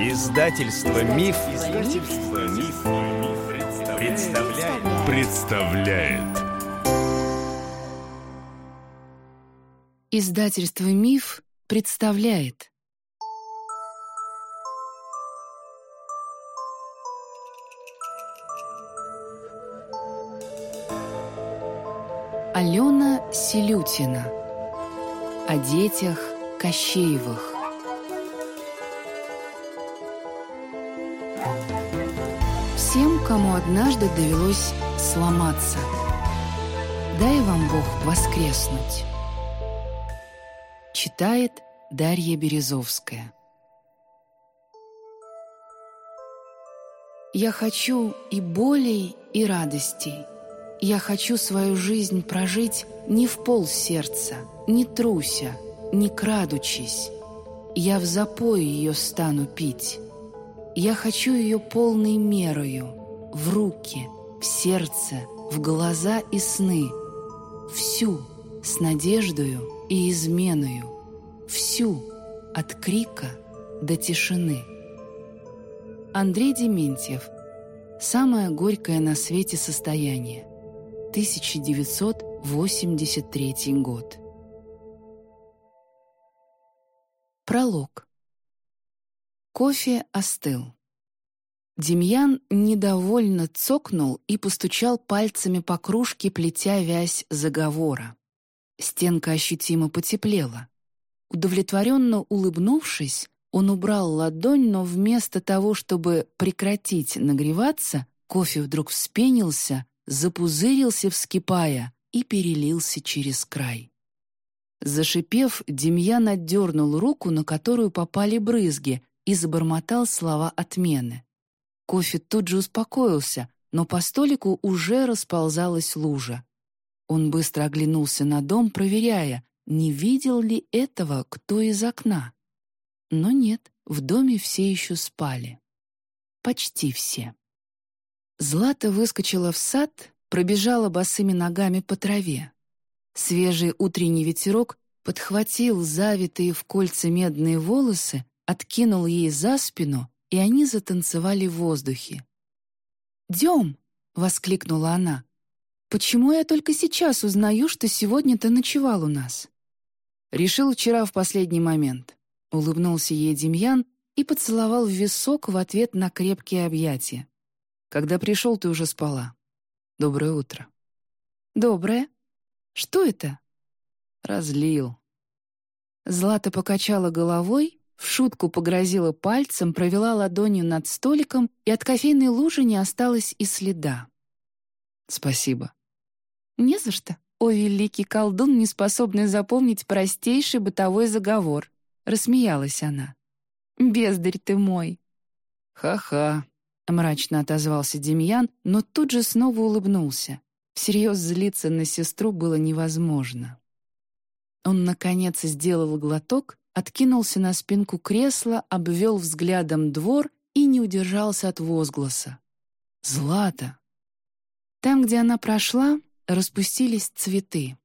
Издательство Миф, Издательство Миф, представляет. представляет. Издательство Миф представляет. Алена Селютина О детях Кощеевых кому однажды довелось сломаться. Дай вам Бог воскреснуть. Читает Дарья Березовская. Я хочу и болей, и радостей. Я хочу свою жизнь прожить не в пол сердца, не труся, не крадучись. Я в запой ее стану пить. Я хочу ее полной мерою, в руки, в сердце, в глаза и сны, всю, с надеждою и изменою, всю, от крика до тишины. Андрей Дементьев. Самое горькое на свете состояние. 1983 год. Пролог. Кофе остыл. Демьян недовольно цокнул и постучал пальцами по кружке, плетя вязь заговора. Стенка ощутимо потеплела. Удовлетворенно улыбнувшись, он убрал ладонь, но вместо того, чтобы прекратить нагреваться, кофе вдруг вспенился, запузырился, вскипая, и перелился через край. Зашипев, Демьян отдернул руку, на которую попали брызги, и забормотал слова отмены. Кофе тут же успокоился, но по столику уже расползалась лужа. Он быстро оглянулся на дом, проверяя, не видел ли этого кто из окна. Но нет, в доме все еще спали. Почти все. Злата выскочила в сад, пробежала босыми ногами по траве. Свежий утренний ветерок подхватил завитые в кольца медные волосы откинул ей за спину, и они затанцевали в воздухе. «Дем!» — воскликнула она. «Почему я только сейчас узнаю, что сегодня ты ночевал у нас?» «Решил вчера в последний момент», — улыбнулся ей Демьян и поцеловал в висок в ответ на крепкие объятия. «Когда пришел, ты уже спала. Доброе утро». «Доброе? Что это?» «Разлил». Злата покачала головой в шутку погрозила пальцем, провела ладонью над столиком, и от кофейной лужи не осталось и следа. «Спасибо». «Не за что. О, великий колдун, не способный запомнить простейший бытовой заговор», — рассмеялась она. «Бездарь ты мой». «Ха-ха», — мрачно отозвался Демьян, но тут же снова улыбнулся. Всерьез злиться на сестру было невозможно. Он, наконец, сделал глоток откинулся на спинку кресла, обвел взглядом двор и не удержался от возгласа. «Злата!» Там, где она прошла, распустились цветы.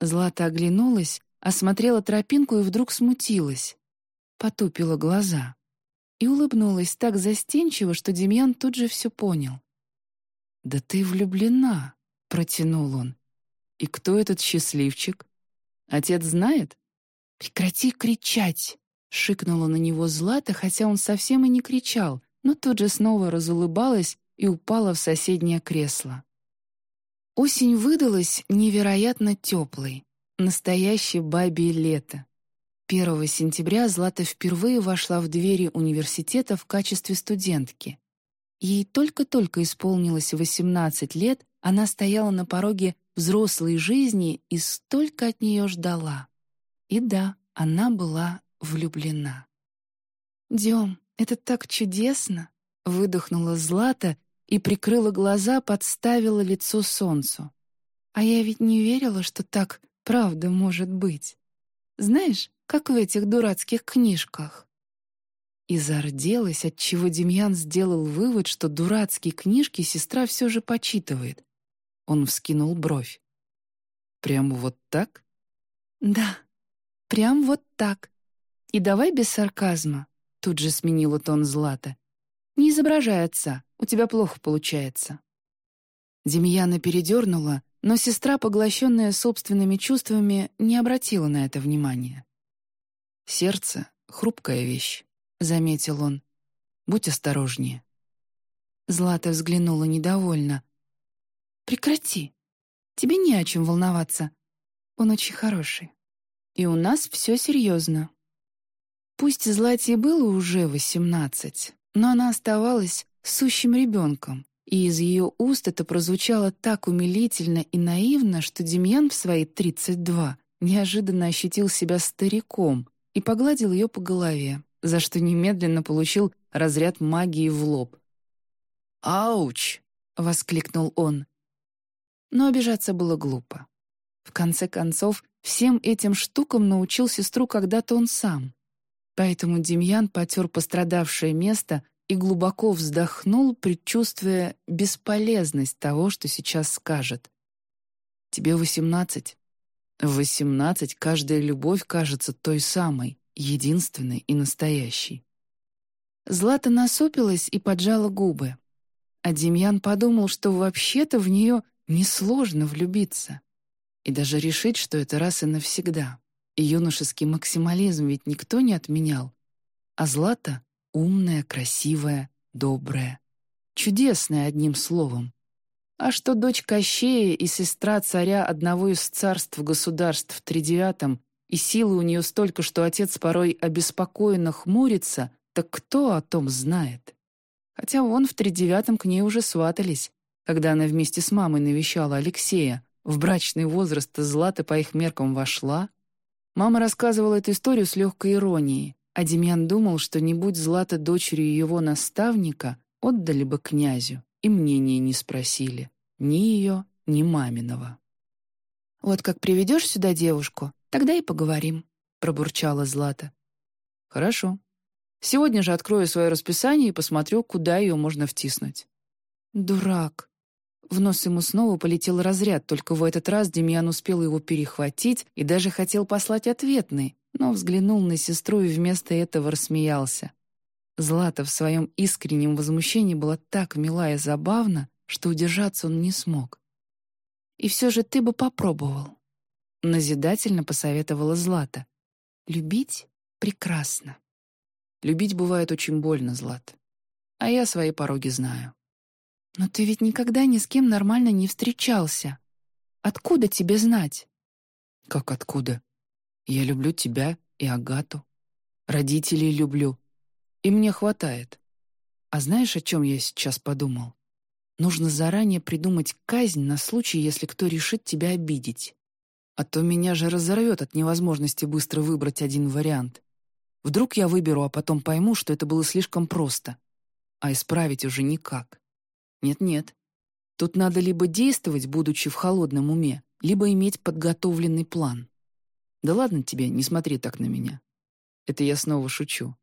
Злата оглянулась, осмотрела тропинку и вдруг смутилась. Потупила глаза. И улыбнулась так застенчиво, что Демьян тут же все понял. «Да ты влюблена!» — протянул он. «И кто этот счастливчик? Отец знает?» «Прекрати кричать!» — шикнула на него Злата, хотя он совсем и не кричал, но тут же снова разулыбалась и упала в соседнее кресло. Осень выдалась невероятно теплой, настоящее бабье лето. 1 сентября Злата впервые вошла в двери университета в качестве студентки. Ей только-только исполнилось 18 лет, она стояла на пороге взрослой жизни и столько от нее ждала. И да, она была влюблена. «Дем, это так чудесно!» — выдохнула Злата и прикрыла глаза, подставила лицо солнцу. «А я ведь не верила, что так правда может быть. Знаешь, как в этих дурацких книжках». И зарделась, отчего Демьян сделал вывод, что дурацкие книжки сестра все же почитывает. Он вскинул бровь. «Прямо вот так?» «Да», Прям вот так. И давай без сарказма. Тут же сменила тон Злата. «Не изображай отца, у тебя плохо получается». Демьяна передернула, но сестра, поглощенная собственными чувствами, не обратила на это внимания. «Сердце — хрупкая вещь», — заметил он. «Будь осторожнее». Злата взглянула недовольно. «Прекрати. Тебе не о чем волноваться. Он очень хороший. И у нас все серьезно». Пусть Злате было уже восемнадцать, но она оставалась сущим ребенком, и из ее уст это прозвучало так умилительно и наивно, что Демьян в свои 32 неожиданно ощутил себя стариком и погладил ее по голове, за что немедленно получил разряд магии в лоб. «Ауч!» — воскликнул он. Но обижаться было глупо. В конце концов, всем этим штукам научил сестру когда-то он сам. Поэтому Демьян потер пострадавшее место и глубоко вздохнул, предчувствуя бесполезность того, что сейчас скажет. «Тебе восемнадцать. В восемнадцать каждая любовь кажется той самой, единственной и настоящей». Злата насупилась и поджала губы. А Демьян подумал, что вообще-то в нее несложно влюбиться. И даже решить, что это раз и навсегда. И юношеский максимализм ведь никто не отменял. А Злата Умная, красивая, добрая. Чудесная, одним словом. А что дочь Кощея и сестра царя одного из царств-государств в тридевятом, и силы у нее столько, что отец порой обеспокоенно хмурится, так кто о том знает? Хотя вон в тридевятом к ней уже сватались, когда она вместе с мамой навещала Алексея. В брачный возраст Злата по их меркам вошла. Мама рассказывала эту историю с легкой иронией. А Демьян думал, что не будь Злата дочерью его наставника, отдали бы князю, и мнения не спросили. Ни ее, ни маминого. «Вот как приведешь сюда девушку, тогда и поговорим», — пробурчала Злата. «Хорошо. Сегодня же открою свое расписание и посмотрю, куда ее можно втиснуть». «Дурак». В нос ему снова полетел разряд, только в этот раз Демьян успел его перехватить и даже хотел послать ответный, но взглянул на сестру и вместо этого рассмеялся. Злата в своем искреннем возмущении была так мила и забавна, что удержаться он не смог. «И все же ты бы попробовал», — назидательно посоветовала Злата. «Любить прекрасно». «Любить бывает очень больно, Злат. А я свои пороги знаю». «Но ты ведь никогда ни с кем нормально не встречался. Откуда тебе знать?» «Как откуда?» Я люблю тебя и Агату. Родителей люблю. И мне хватает. А знаешь, о чем я сейчас подумал? Нужно заранее придумать казнь на случай, если кто решит тебя обидеть. А то меня же разорвет от невозможности быстро выбрать один вариант. Вдруг я выберу, а потом пойму, что это было слишком просто. А исправить уже никак. Нет-нет. Тут надо либо действовать, будучи в холодном уме, либо иметь подготовленный план. Да ладно тебе, не смотри так на меня. Это я снова шучу.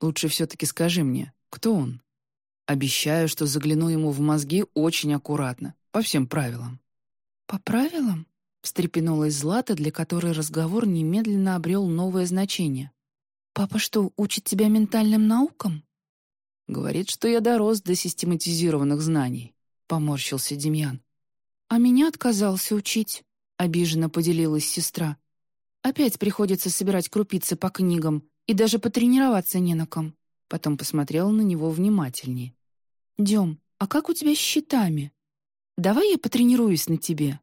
Лучше все-таки скажи мне, кто он? Обещаю, что загляну ему в мозги очень аккуратно, по всем правилам». «По правилам?» — встрепенулась Злата, для которой разговор немедленно обрел новое значение. «Папа что, учит тебя ментальным наукам?» «Говорит, что я дорос до систематизированных знаний», — поморщился Демьян. «А меня отказался учить», — обиженно поделилась сестра. Опять приходится собирать крупицы по книгам, и даже потренироваться не на ком. Потом посмотрела на него внимательнее. «Дем, а как у тебя с счетами? Давай я потренируюсь на тебе».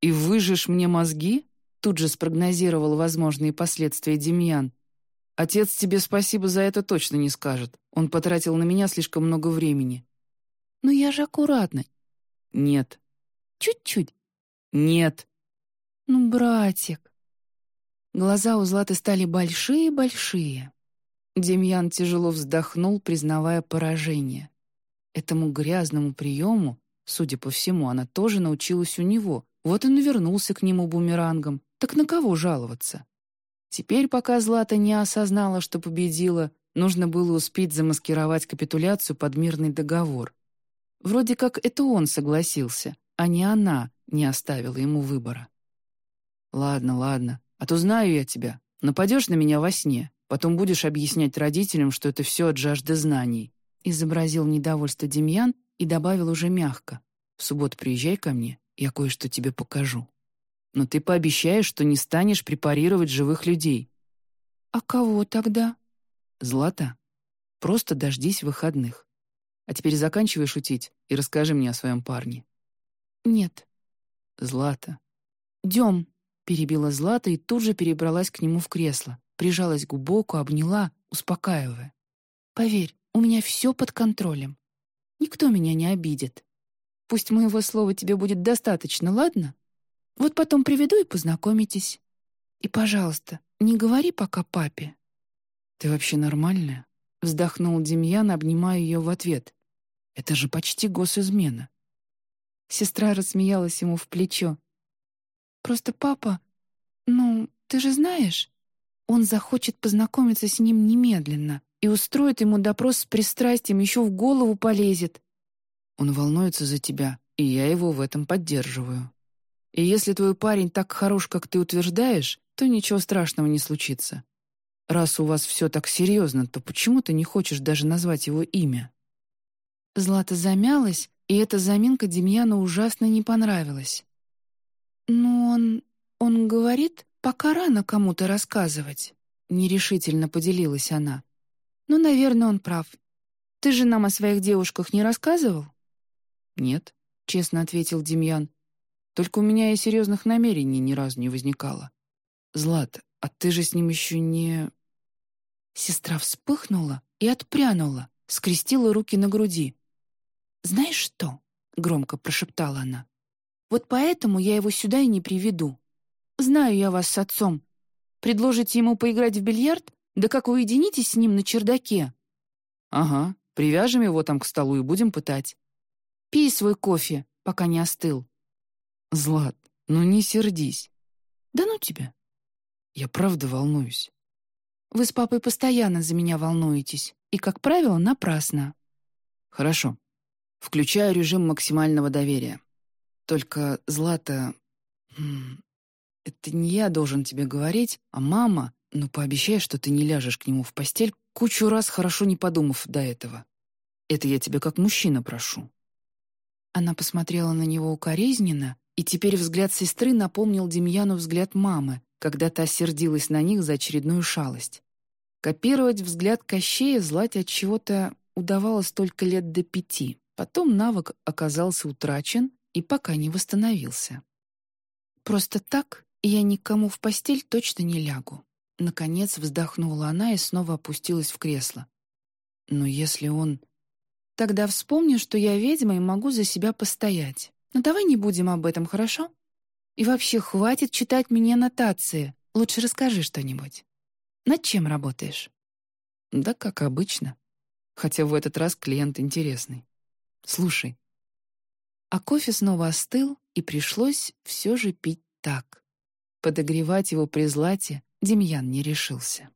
«И выжишь мне мозги?» Тут же спрогнозировал возможные последствия Демьян. «Отец тебе спасибо за это точно не скажет. Он потратил на меня слишком много времени». «Но я же аккуратно». «Нет». «Чуть-чуть». «Нет». «Ну, братик». Глаза у Златы стали большие-большие. Демьян тяжело вздохнул, признавая поражение. Этому грязному приему, судя по всему, она тоже научилась у него. Вот и вернулся к нему бумерангом. Так на кого жаловаться? Теперь, пока Злата не осознала, что победила, нужно было успеть замаскировать капитуляцию под мирный договор. Вроде как это он согласился, а не она не оставила ему выбора. «Ладно, ладно», а то знаю я тебя. Нападешь на меня во сне, Потом будешь объяснять родителям, что это все от жажды знаний», — изобразил недовольство Демьян и добавил уже мягко. «В субботу приезжай ко мне, я кое-что тебе покажу. Но ты пообещаешь, что не станешь препарировать живых людей». «А кого тогда?» «Злата, просто дождись выходных. А теперь заканчивай шутить и расскажи мне о своем парне». «Нет». «Злата». «Дем», — перебила Злата и тут же перебралась к нему в кресло прижалась к боку, обняла, успокаивая. «Поверь, у меня все под контролем. Никто меня не обидит. Пусть моего слова тебе будет достаточно, ладно? Вот потом приведу и познакомитесь. И, пожалуйста, не говори пока папе». «Ты вообще нормальная?» — вздохнул Демьян, обнимая ее в ответ. «Это же почти госизмена». Сестра рассмеялась ему в плечо. «Просто папа... Ну, ты же знаешь, он захочет познакомиться с ним немедленно и устроит ему допрос с пристрастием, еще в голову полезет. Он волнуется за тебя, и я его в этом поддерживаю. И если твой парень так хорош, как ты утверждаешь, то ничего страшного не случится. Раз у вас все так серьезно, то почему ты не хочешь даже назвать его имя?» Злата замялась, и эта заминка Демьяну ужасно не понравилась. «Ну, он... он говорит, «Пока рано кому-то рассказывать», — нерешительно поделилась она. «Но, наверное, он прав. Ты же нам о своих девушках не рассказывал?» «Нет», — честно ответил Демьян. «Только у меня и серьезных намерений ни разу не возникало. Злат, а ты же с ним еще не...» Сестра вспыхнула и отпрянула, скрестила руки на груди. «Знаешь что?» — громко прошептала она. «Вот поэтому я его сюда и не приведу. Знаю я вас с отцом. Предложите ему поиграть в бильярд? Да как уединитесь с ним на чердаке?» «Ага, привяжем его там к столу и будем пытать». «Пей свой кофе, пока не остыл». «Злат, ну не сердись». «Да ну тебя». «Я правда волнуюсь». «Вы с папой постоянно за меня волнуетесь, и, как правило, напрасно». «Хорошо. Включаю режим максимального доверия. Только, Злата... Это не я должен тебе говорить, а мама. Но пообещай, что ты не ляжешь к нему в постель, кучу раз хорошо не подумав до этого. Это я тебя как мужчина прошу». Она посмотрела на него укоризненно, и теперь взгляд сестры напомнил Демьяну взгляд мамы, когда та сердилась на них за очередную шалость. Копировать взгляд Кощея Злате от чего-то удавалось только лет до пяти. Потом навык оказался утрачен и пока не восстановился. «Просто так я никому в постель точно не лягу». Наконец вздохнула она и снова опустилась в кресло. «Но если он...» «Тогда вспомни, что я ведьма и могу за себя постоять. Но давай не будем об этом, хорошо? И вообще, хватит читать мне нотации. Лучше расскажи что-нибудь. Над чем работаешь?» «Да как обычно. Хотя в этот раз клиент интересный. Слушай». А кофе снова остыл, и пришлось все же пить так. Подогревать его при злате Демьян не решился.